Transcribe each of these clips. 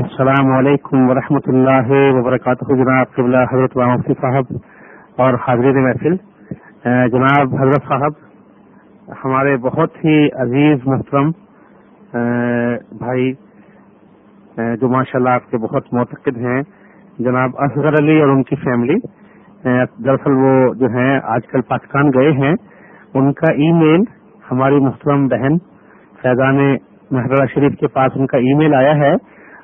السلام علیکم ورحمۃ اللہ وبرکاتہ، جناب قبلہ حضرت مفتی صاحب اور حاضرین محفل۔ جناب حضرت صاحب، ہمارے بہت ہی عزیز محترم بھائی جو ماشاء اللہ آپ کے بہت معتقد ہیں، جناب اصغر علی اور ان کی فیملی دراصل وہ جو ہیں آج کل پاکستان گئے ہیں۔ ان کا ای میل ہماری محترم بہن فیضان محرہ شریف کے پاس ان کا ای میل آیا ہے۔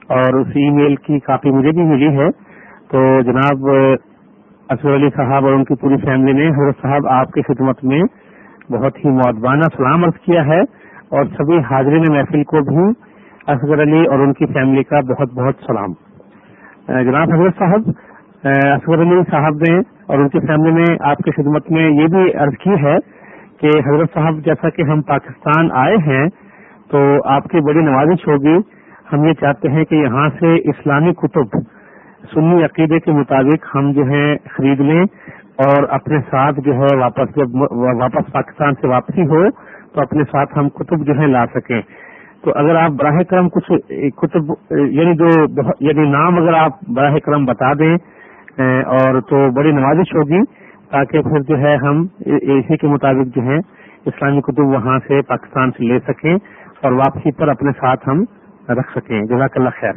اور اس ای میل کی کاپی مجھے بھی ملی ہے۔ تو جناب اصور علی صاحب اور ان کی پوری فیملی نے، حضرت صاحب آپ کی خدمت میں بہت ہی معدبانہ سلام عرض کیا ہے اور سبھی حاضرین محفل کو بھی اصغر علی اور ان کی فیملی کا بہت بہت سلام۔ جناب حضرت صاحب اصغر علی صاحب نے اور ان کی فیملی نے آپ کی خدمت میں یہ بھی عرض کی ہے کہ حضرت صاحب، جیسا کہ ہم پاکستان آئے ہیں، تو آپ کی بڑی نوازش ہوگی ہم یہ چاہتے ہیں کہ یہاں سے اسلامی کتب، سنی عقیدے کے مطابق ہم جو ہے خرید لیں اور اپنے ساتھ جو ہے واپس جب واپس پاکستان سے واپسی ہو تو اپنے ساتھ ہم کتب جو ہے لا سکیں۔ تو اگر آپ براہ کرم کچھ کتب یعنی جو یعنی نام اگر آپ براہ کرم بتا دیں اور تو بڑی نوازش ہوگی تاکہ پھر جو ہے ہم اسی کے مطابق جو ہے اسلامی کتب وہاں سے پاکستان سے لے سکیں اور واپسی پر اپنے ساتھ ہم رکھ سکیں۔ جزاک اللہ خیر۔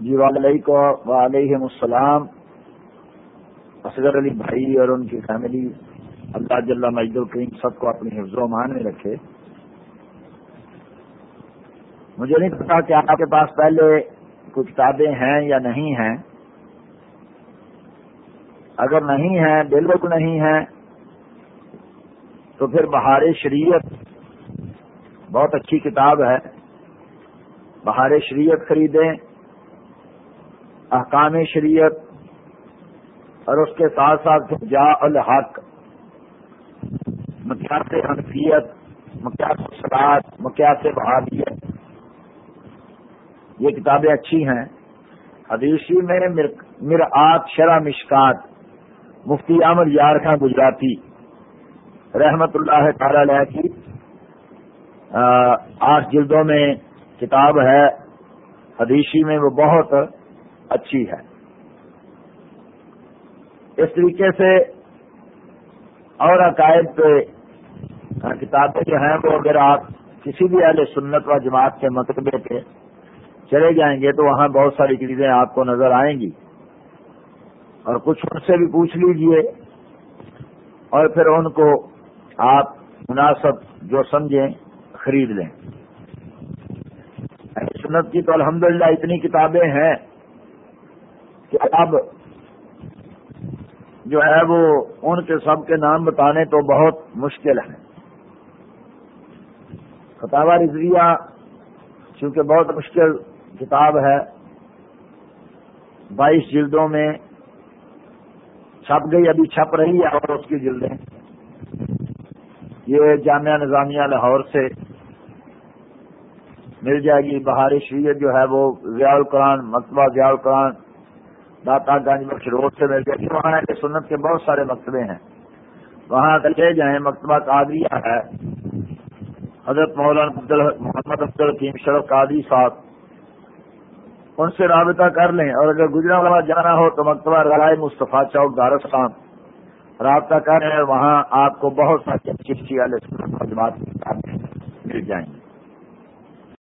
جی وعلیکم وعلیکم السلام۔ اصغر علی بھائی اور ان کی فیملی اللہ جل مجد الکریم سب کو اپنی حفظ و امان میں رکھے۔ مجھے نہیں پتا کہ آپ کے پاس پہلے کچھ کتابیں ہیں یا نہیں ہیں۔ اگر نہیں ہیں، بالکل نہیں ہیں، تو پھر بہار شریعت بہت اچھی کتاب ہے۔ بہار شریعت خریدیں، احکام شریعت، اور اس کے ساتھ ساتھ جا الحق مکیات حنفیت مکیات سلاد مکیات بہادیت یہ کتابیں اچھی ہیں۔ حدیثی میں مرآت شرح مشکات، مفتی احمد یار خان گجراتی، رحمت اللہ تعالی علیہ کی آٹھ جلدوں میں کتاب ہے، حدیثی میں وہ بہت اچھی ہے۔ اس طریقے سے اور عقائد پہ کتابیں جو ہیں وہ اگر آپ کسی بھی اہل سنت و جماعت کے مطلبے پہ چلے جائیں گے تو وہاں بہت ساری چیزیں آپ کو نظر آئیں گی۔ اور کچھ ان سے بھی پوچھ لیجیے اور پھر ان کو آپ مناسب جو سمجھیں۔ خرید لیں۔ سنت کی تو الحمدللہ اتنی کتابیں ہیں کہ اب جو ہے وہ ان کے سب کے نام بتانے تو بہت مشکل ہیں۔ فتح رضویہ چونکہ بہت مشکل کتاب ہے، بائیس جلدوں میں چھپ گئی، ابھی چھپ رہی ہے اور اس کی جلدیں۔ یہ جامعہ نظامیہ لاہور سے مل جائے گی۔ بہاری شریعت جو ہے وہ ضیاء القرآن، مکتبہ ضیاء القرآن، داتا گنج بخش روڈ سے مل جائے گی۔ وہاں سنت کے بہت سارے مکتبے ہیں۔ وہاں لے جائیں، مکتبہ قادریہ ہے۔ حضرت مولانا محمد عبد القیم شرف قادری صاحب، ان سے رابطہ کر لیں۔ اور اگر گجرا والا جانا ہو تو مکتبہ رائے مصطفیٰ چوک دارس خان، رابطہ کریں وہاں آپ کو بہت ساری اچھی اچھی مل جائیں گے